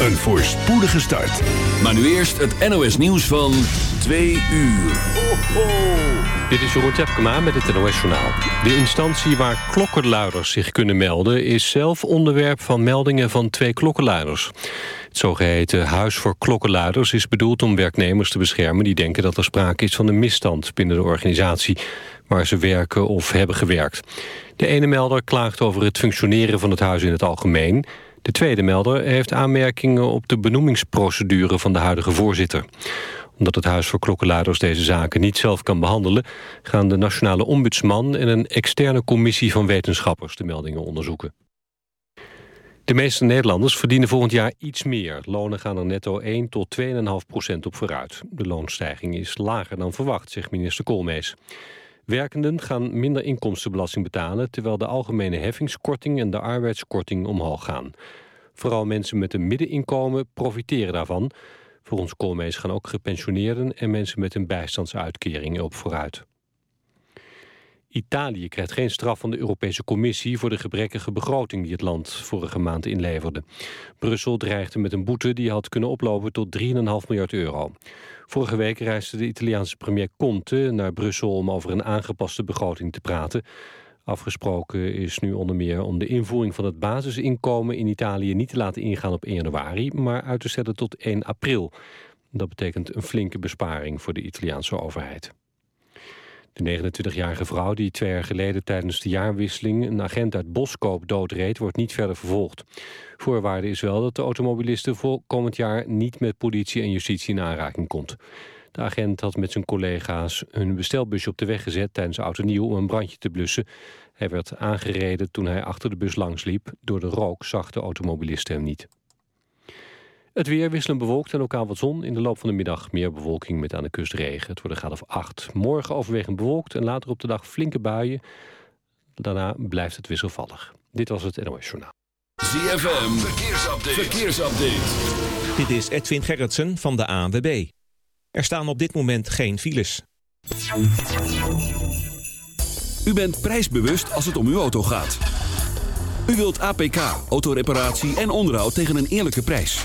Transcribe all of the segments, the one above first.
Een voorspoedige start. Maar nu eerst het NOS nieuws van 2 uur. Ho, ho. Dit is Jeroen Tjepkema met het NOS Journaal. De instantie waar klokkenluiders zich kunnen melden... is zelf onderwerp van meldingen van twee klokkenluiders. Het zogeheten Huis voor Klokkenluiders is bedoeld om werknemers te beschermen... die denken dat er sprake is van een misstand binnen de organisatie... waar ze werken of hebben gewerkt. De ene melder klaagt over het functioneren van het huis in het algemeen... De tweede melder heeft aanmerkingen op de benoemingsprocedure van de huidige voorzitter. Omdat het Huis voor Klokkenluiders deze zaken niet zelf kan behandelen... gaan de Nationale Ombudsman en een externe commissie van wetenschappers de meldingen onderzoeken. De meeste Nederlanders verdienen volgend jaar iets meer. Lonen gaan er netto 1 tot 2,5 procent op vooruit. De loonstijging is lager dan verwacht, zegt minister Koolmees. Werkenden gaan minder inkomstenbelasting betalen... terwijl de algemene heffingskorting en de arbeidskorting omhoog gaan. Vooral mensen met een middeninkomen profiteren daarvan. Volgens Koolmees gaan ook gepensioneerden... en mensen met een bijstandsuitkering op vooruit. Italië krijgt geen straf van de Europese Commissie... voor de gebrekkige begroting die het land vorige maand inleverde. Brussel dreigde met een boete die had kunnen oplopen tot 3,5 miljard euro. Vorige week reisde de Italiaanse premier Conte naar Brussel... om over een aangepaste begroting te praten. Afgesproken is nu onder meer om de invoering van het basisinkomen... in Italië niet te laten ingaan op 1 januari... maar uit te stellen tot 1 april. Dat betekent een flinke besparing voor de Italiaanse overheid. De 29-jarige vrouw die twee jaar geleden tijdens de jaarwisseling... een agent uit Boskoop doodreed, wordt niet verder vervolgd. Voorwaarde is wel dat de automobiliste voor komend jaar... niet met politie en justitie in aanraking komt. De agent had met zijn collega's hun bestelbusje op de weg gezet... tijdens Auto Nieuw om een brandje te blussen. Hij werd aangereden toen hij achter de bus langsliep. Door de rook zag de automobilist hem niet. Het weer wisselend bewolkt en lokaal wat zon. In de loop van de middag meer bewolking met aan de kust regen. Het wordt een graad of 8. Morgen overwegend bewolkt en later op de dag flinke buien. Daarna blijft het wisselvallig. Dit was het NOS Journaal. ZFM, verkeersupdate. verkeersupdate. Dit is Edwin Gerritsen van de ANWB. Er staan op dit moment geen files. U bent prijsbewust als het om uw auto gaat. U wilt APK, autoreparatie en onderhoud tegen een eerlijke prijs.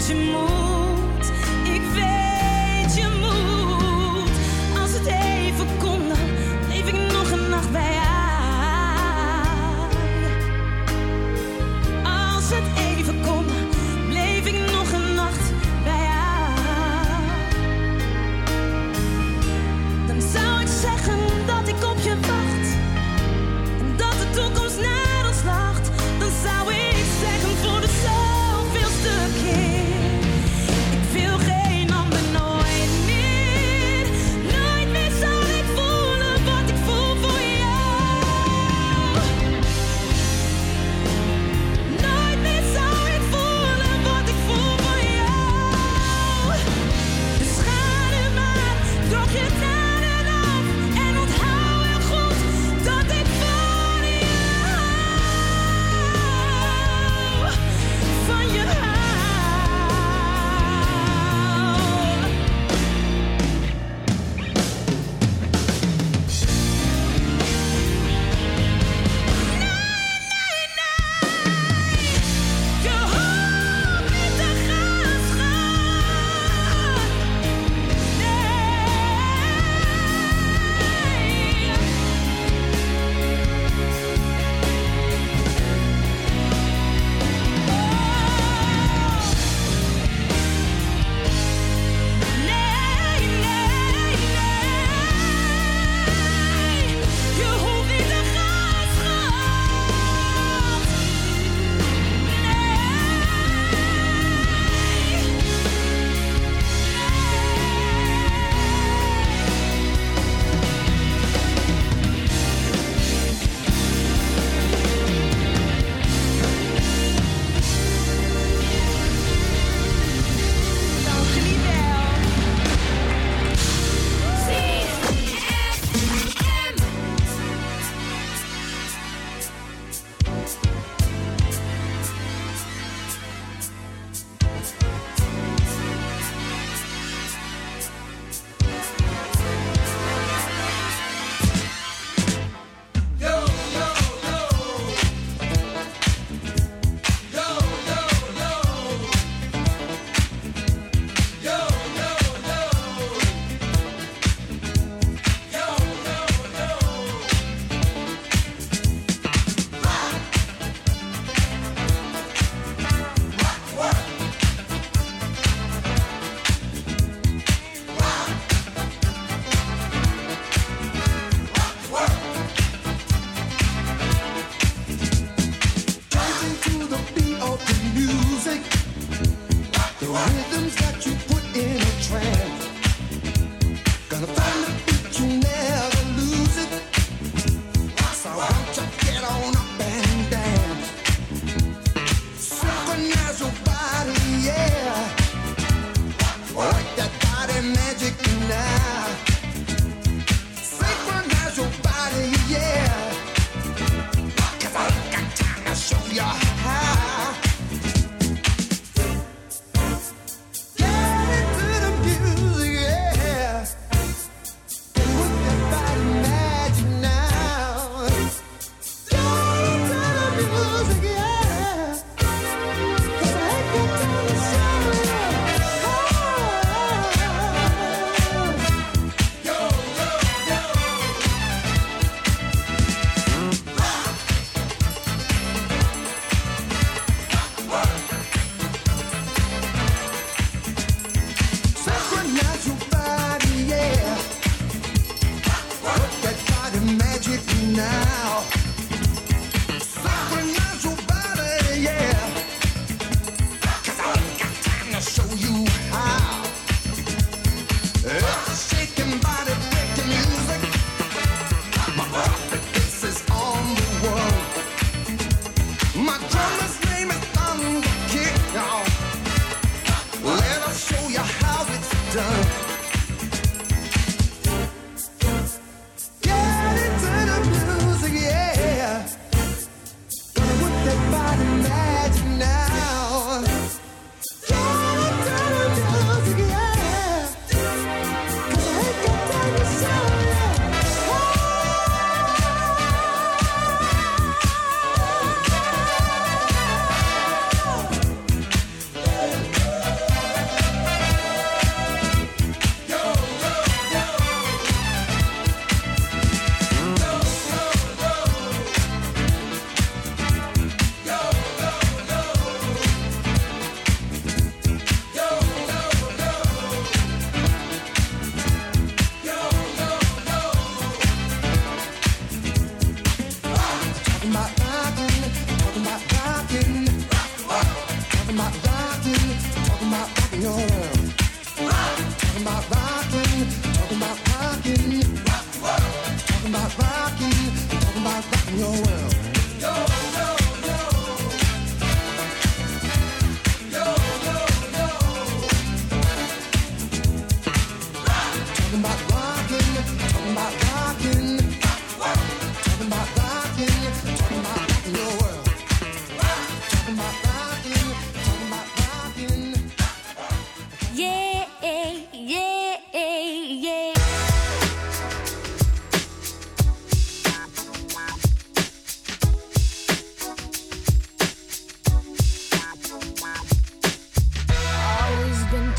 寂寞。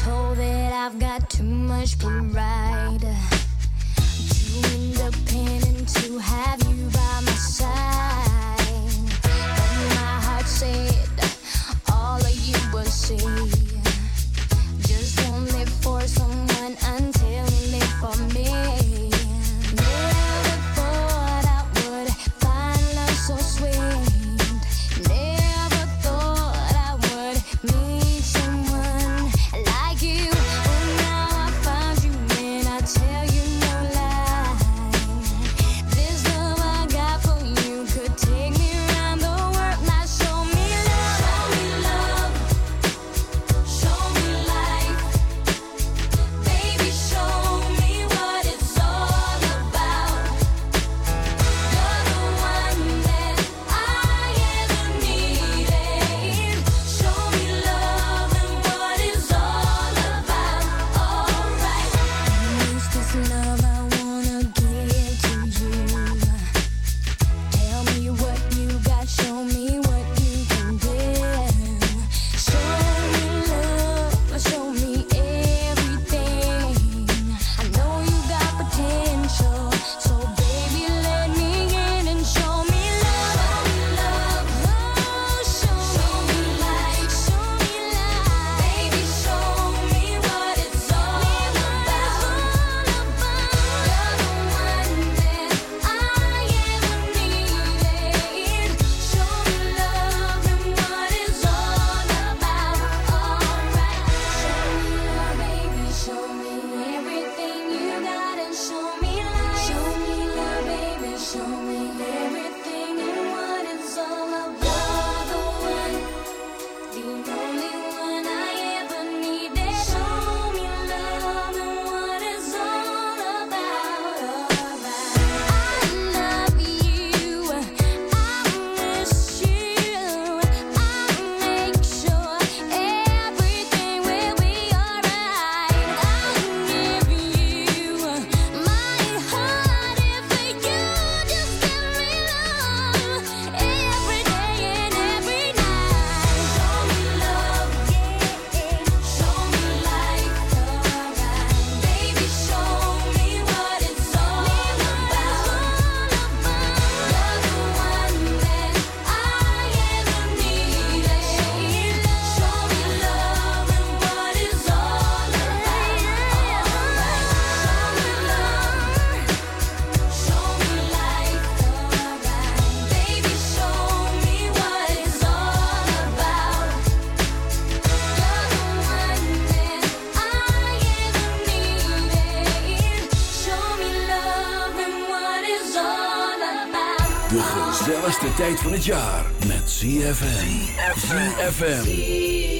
told that I've got too much pride, too independent to have. jaar met ZFM. ZFM.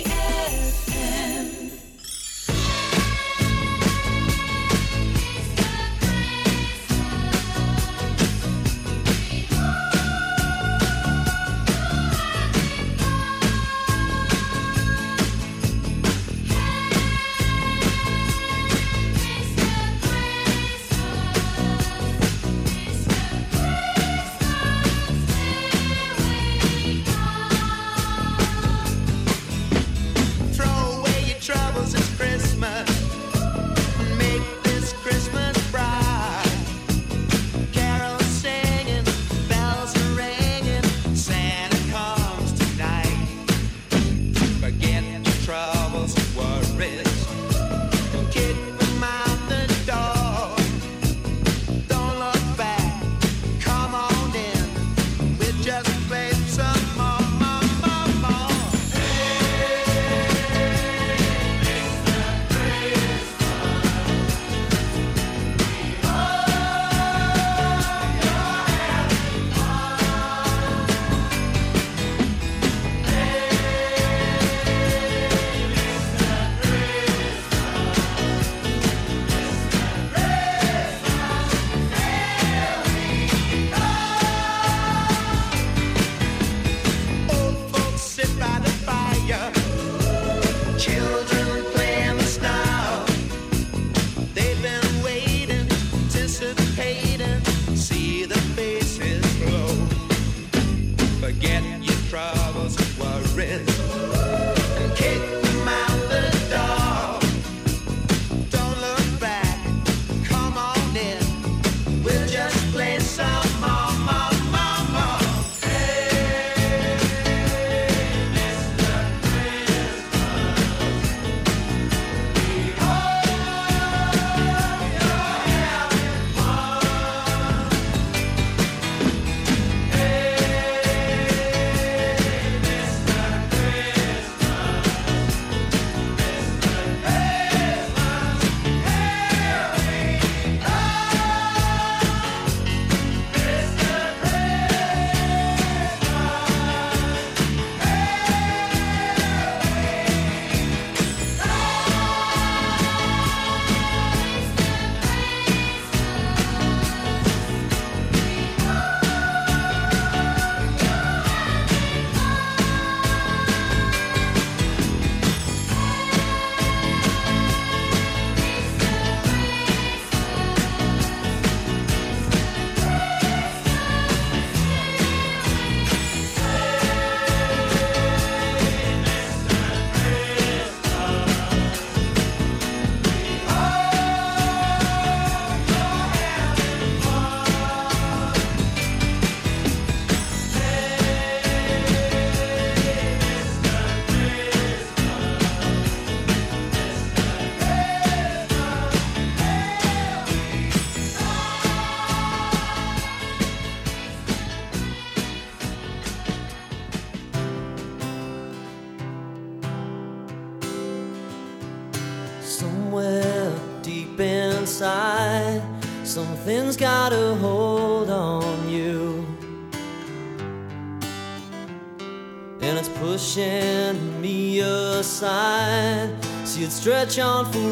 stretch on for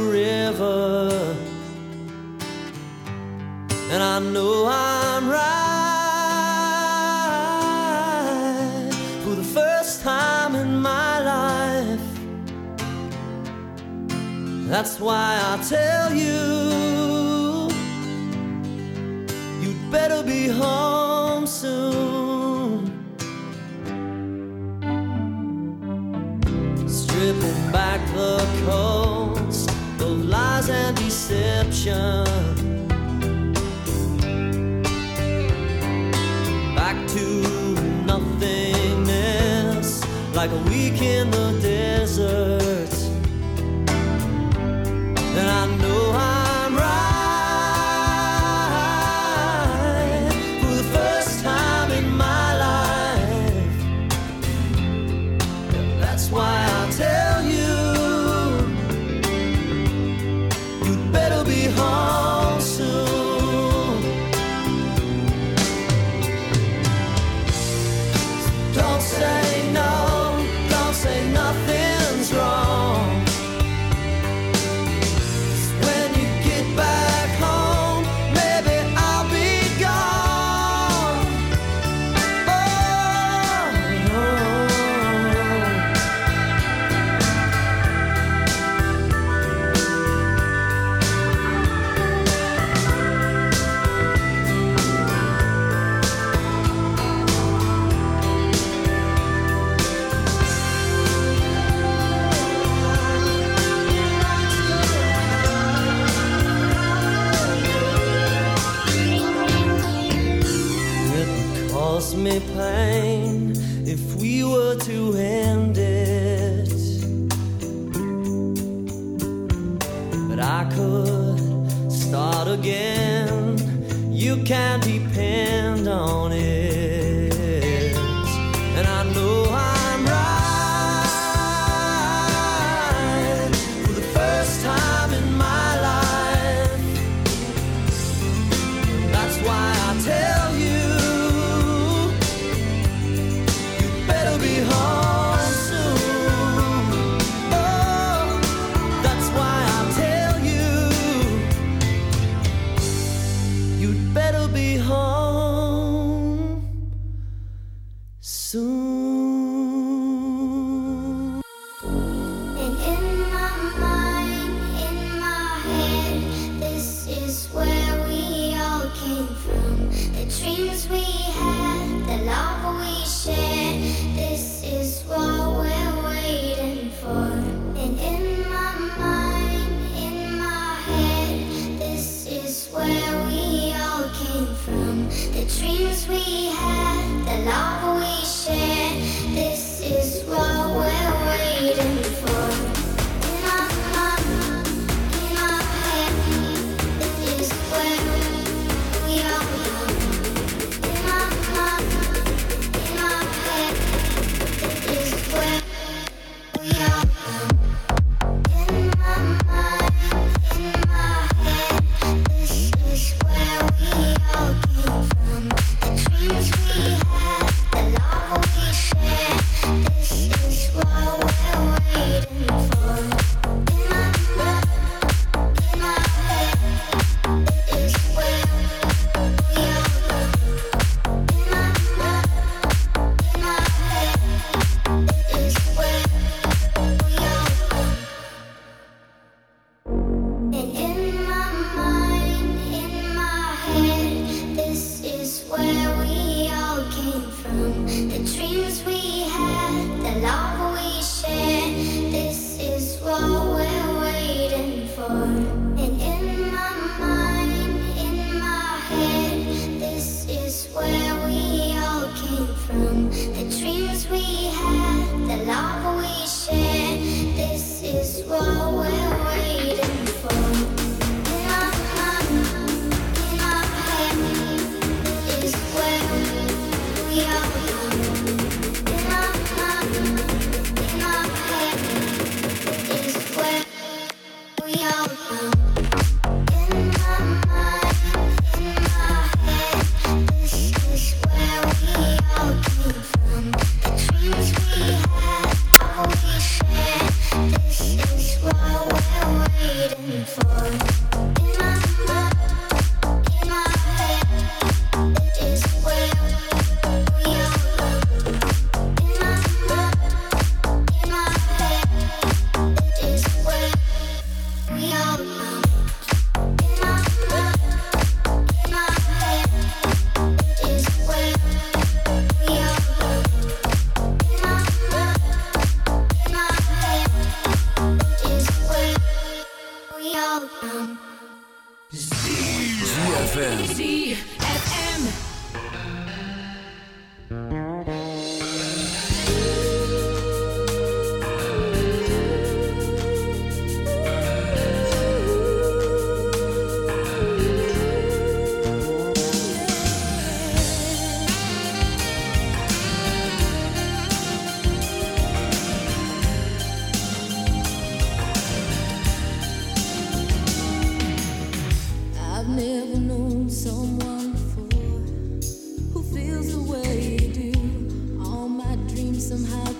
and deception. Back to nothingness, like a week in the day.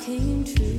Came true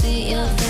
see your face.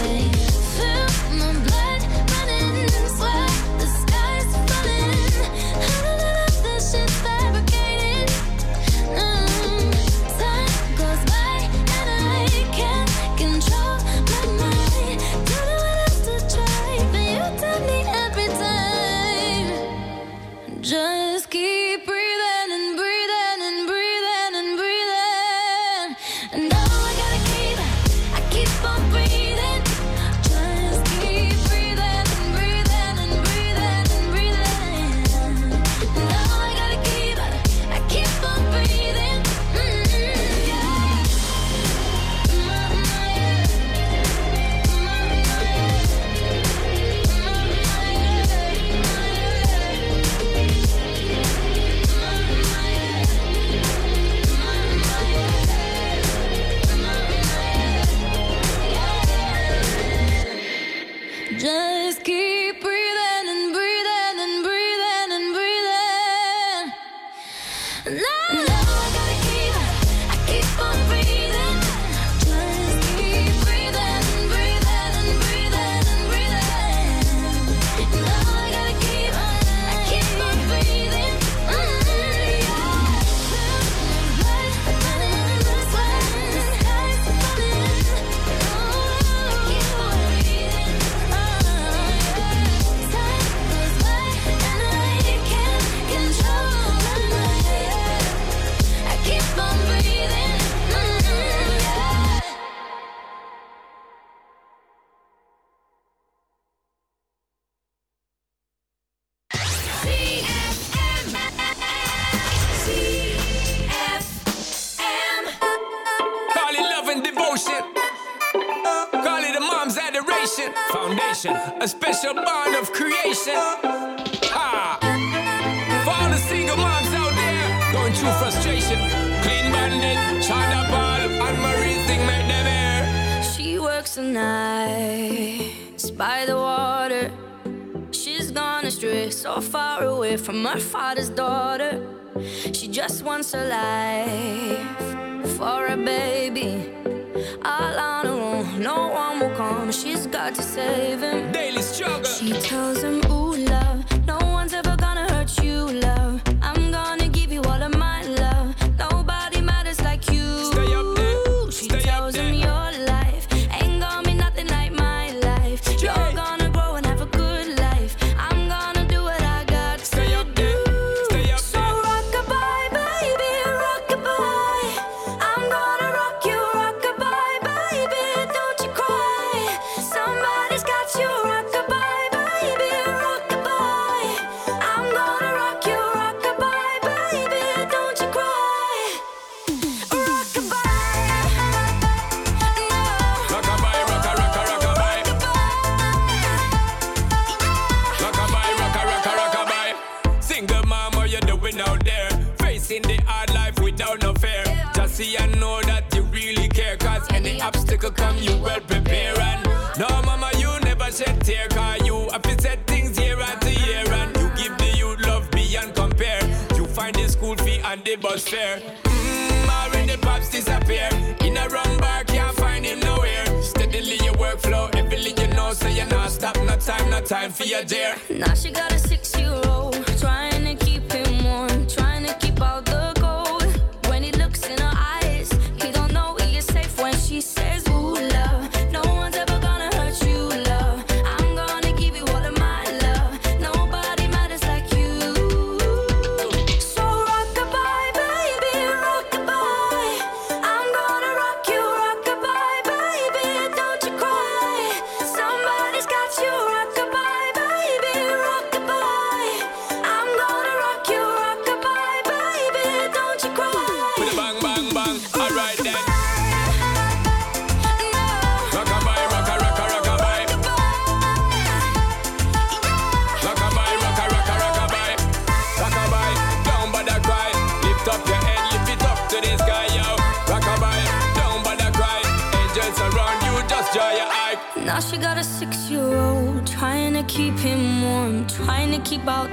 you, dear.